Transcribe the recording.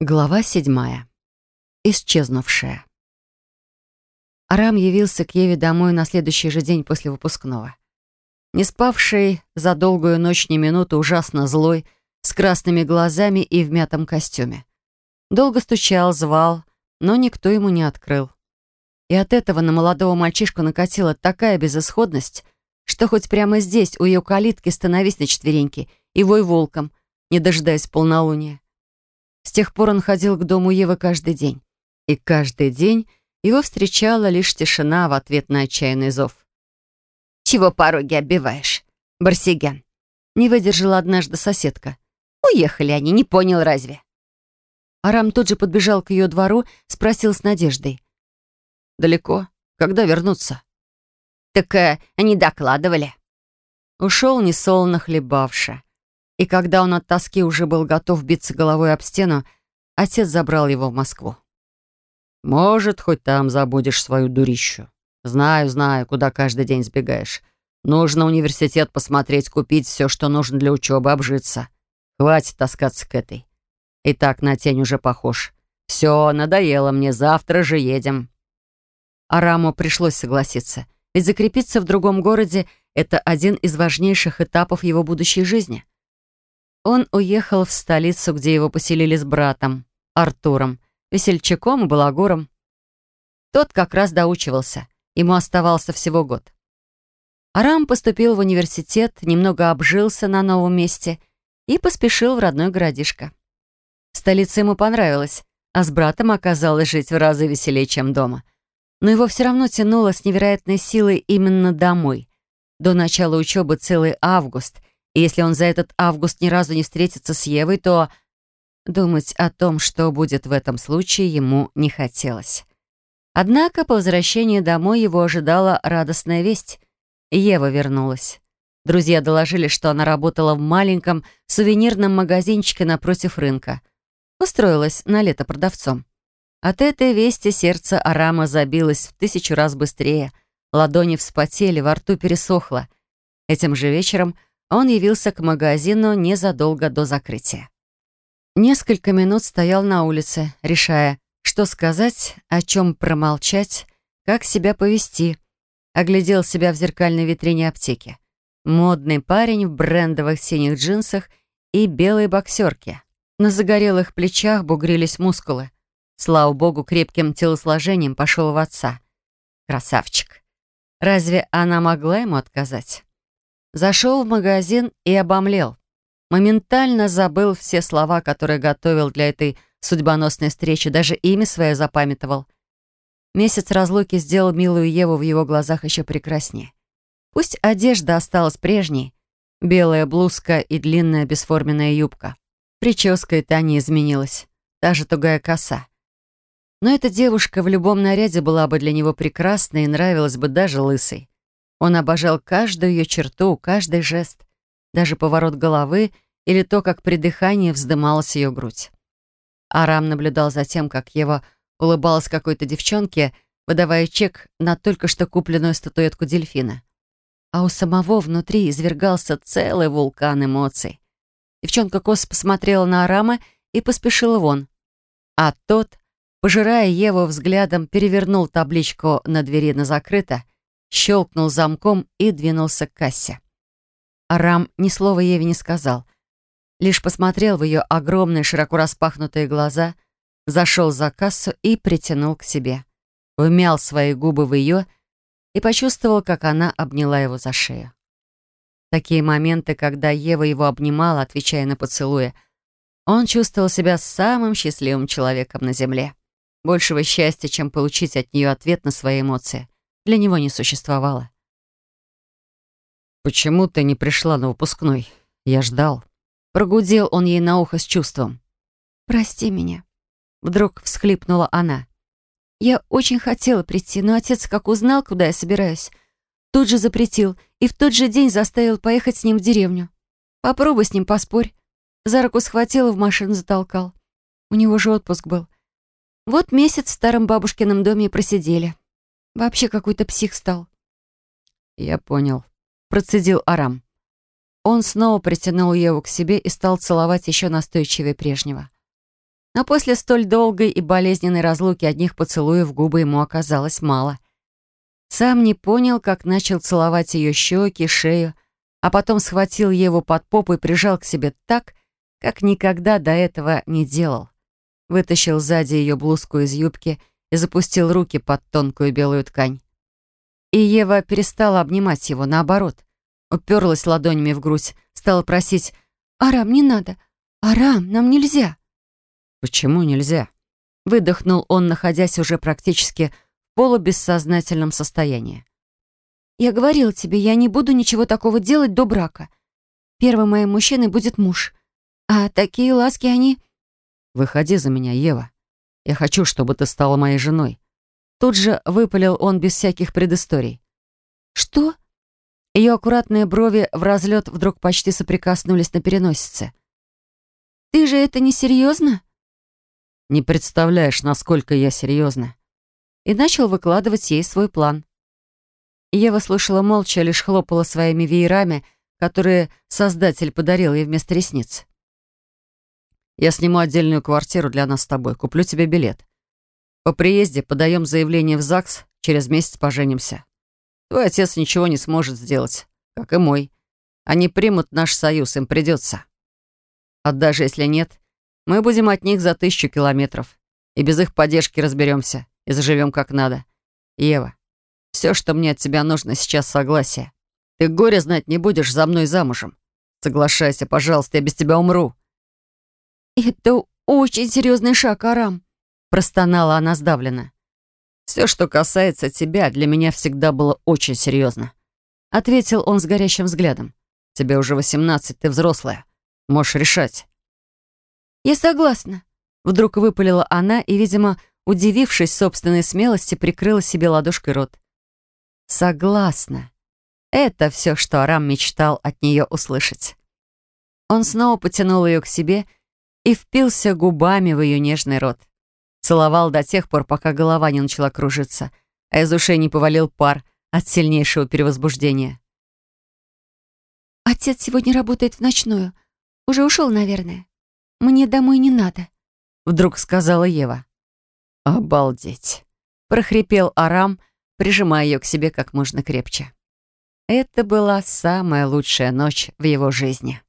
Глава седьмая. Исчезнувшая. Арам явился к Еве домой на следующий же день после выпускного. Не спавший за долгую ночь ни минуту, ужасно злой, с красными глазами и в мятом костюме. Долго стучал, звал, но никто ему не открыл. И от этого на молодого мальчишку накатила такая безысходность, что хоть прямо здесь, у ее калитки, становись на четвереньки и вой волком, не дожидаясь полнолуния. С тех пор он ходил к дому Евы каждый день. И каждый день его встречала лишь тишина в ответ на отчаянный зов. «Чего пороги оббиваешь, Барсигян?» Не выдержала однажды соседка. «Уехали они, не понял разве?» Арам тут же подбежал к ее двору, спросил с надеждой. «Далеко? Когда вернуться?» «Так э, они докладывали». Ушел несолоно хлебавша. И когда он от тоски уже был готов биться головой об стену, отец забрал его в Москву. «Может, хоть там забудешь свою дурищу. Знаю, знаю, куда каждый день сбегаешь. Нужно университет посмотреть, купить все, что нужно для учебы, обжиться. Хватит таскаться к этой. И так на тень уже похож. Все, надоело мне, завтра же едем». Араму пришлось согласиться, ведь закрепиться в другом городе — это один из важнейших этапов его будущей жизни. Он уехал в столицу, где его поселили с братом, Артуром, весельчаком и балагуром. Тот как раз доучивался, ему оставался всего год. Арам поступил в университет, немного обжился на новом месте и поспешил в родной городишко. Столица ему понравилась, а с братом оказалось жить в разы веселее, чем дома. Но его все равно тянуло с невероятной силой именно домой. До начала учебы целый август, если он за этот август ни разу не встретится с Евой, то думать о том, что будет в этом случае, ему не хотелось. Однако по возвращении домой его ожидала радостная весть. Ева вернулась. Друзья доложили, что она работала в маленьком сувенирном магазинчике напротив рынка. Устроилась на лето продавцом. От этой вести сердце Арама забилось в тысячу раз быстрее. Ладони вспотели, во рту пересохло. Этим же вечером он явился к магазину незадолго до закрытия. Несколько минут стоял на улице, решая, что сказать, о чем промолчать, как себя повести. Оглядел себя в зеркальной витрине аптеки. Модный парень в брендовых синих джинсах и белой боксерке. На загорелых плечах бугрились мускулы. Слава богу, крепким телосложением пошел в отца. Красавчик. Разве она могла ему отказать? Зашел в магазин и обомлел. Моментально забыл все слова, которые готовил для этой судьбоносной встречи, даже имя свое запамятовал. Месяц разлуки сделал милую Еву в его глазах еще прекраснее. Пусть одежда осталась прежней, белая блузка и длинная бесформенная юбка. Прическа и та не изменилась, та же тугая коса. Но эта девушка в любом наряде была бы для него прекрасной и нравилась бы даже лысой. Он обожал каждую ее черту, каждый жест, даже поворот головы или то, как при дыхании вздымалась ее грудь. Арам наблюдал за тем, как Ева улыбалась какой-то девчонке, выдавая чек на только что купленную статуэтку дельфина. А у самого внутри извергался целый вулкан эмоций. Девчонка косо посмотрела на Арама и поспешила вон. А тот, пожирая Еву взглядом, перевернул табличку на двери на закрыто — щелкнул замком и двинулся к кассе. Арам ни слова Еве не сказал. Лишь посмотрел в ее огромные, широко распахнутые глаза, зашел за кассу и притянул к себе. Вмял свои губы в ее и почувствовал, как она обняла его за шею. Такие моменты, когда Ева его обнимала, отвечая на поцелуи, он чувствовал себя самым счастливым человеком на земле. Большего счастья, чем получить от нее ответ на свои эмоции для него не существовало. «Почему ты не пришла на выпускной? Я ждал». Прогудел он ей на ухо с чувством. «Прости меня». Вдруг всхлипнула она. «Я очень хотела прийти, но отец, как узнал, куда я собираюсь, тут же запретил и в тот же день заставил поехать с ним в деревню. Попробуй с ним поспорь». За руку схватил и в машину затолкал. У него же отпуск был. Вот месяц в старом бабушкином доме и просидели. Вообще какой-то псих стал. Я понял. Процедил Арам. Он снова притянул Еву к себе и стал целовать еще настойчивее прежнего. Но после столь долгой и болезненной разлуки одних поцелуев губы ему оказалось мало. Сам не понял, как начал целовать ее щеки, шею, а потом схватил Еву под попу и прижал к себе так, как никогда до этого не делал. Вытащил сзади ее блузку из юбки и запустил руки под тонкую белую ткань. И Ева перестала обнимать его, наоборот. Уперлась ладонями в грудь, стала просить «Арам, не надо! Арам, нам нельзя!» «Почему нельзя?» Выдохнул он, находясь уже практически в полубессознательном состоянии. «Я говорил тебе, я не буду ничего такого делать до брака. Первым моим мужчиной будет муж. А такие ласки, они...» «Выходи за меня, Ева. Я хочу, чтобы ты стала моей женой». Тут же выпалил он без всяких предысторий. «Что?» Ее аккуратные брови в разлет вдруг почти соприкоснулись на переносице. «Ты же это не серьезно?» «Не представляешь, насколько я серьезно». И начал выкладывать ей свой план. Ева слушала молча, лишь хлопала своими веерами, которые Создатель подарил ей вместо ресниц. Я сниму отдельную квартиру для нас с тобой, куплю тебе билет. По приезде подаем заявление в ЗАГС, через месяц поженимся. Твой отец ничего не сможет сделать, как и мой. Они примут наш союз, им придется. А даже если нет, мы будем от них за тысячу километров. И без их поддержки разберемся и заживем как надо. Ева, все, что мне от тебя нужно сейчас, согласие. Ты горе знать не будешь за мной замужем. Соглашайся, пожалуйста, я без тебя умру. «Это очень серьезный шаг, Арам», — простонала она сдавленно. «Все, что касается тебя, для меня всегда было очень серьезно», — ответил он с горящим взглядом. «Тебе уже восемнадцать, ты взрослая. Можешь решать». «Я согласна», — вдруг выпалила она и, видимо, удивившись собственной смелости, прикрыла себе ладошкой рот. «Согласна». Это все, что Арам мечтал от нее услышать. Он снова потянул ее к себе и впился губами в ее нежный рот. Целовал до тех пор, пока голова не начала кружиться, а из ушей не повалил пар от сильнейшего перевозбуждения. «Отец сегодня работает в ночную. Уже ушел, наверное. Мне домой не надо», — вдруг сказала Ева. «Обалдеть!» — прохрипел Арам, прижимая ее к себе как можно крепче. Это была самая лучшая ночь в его жизни.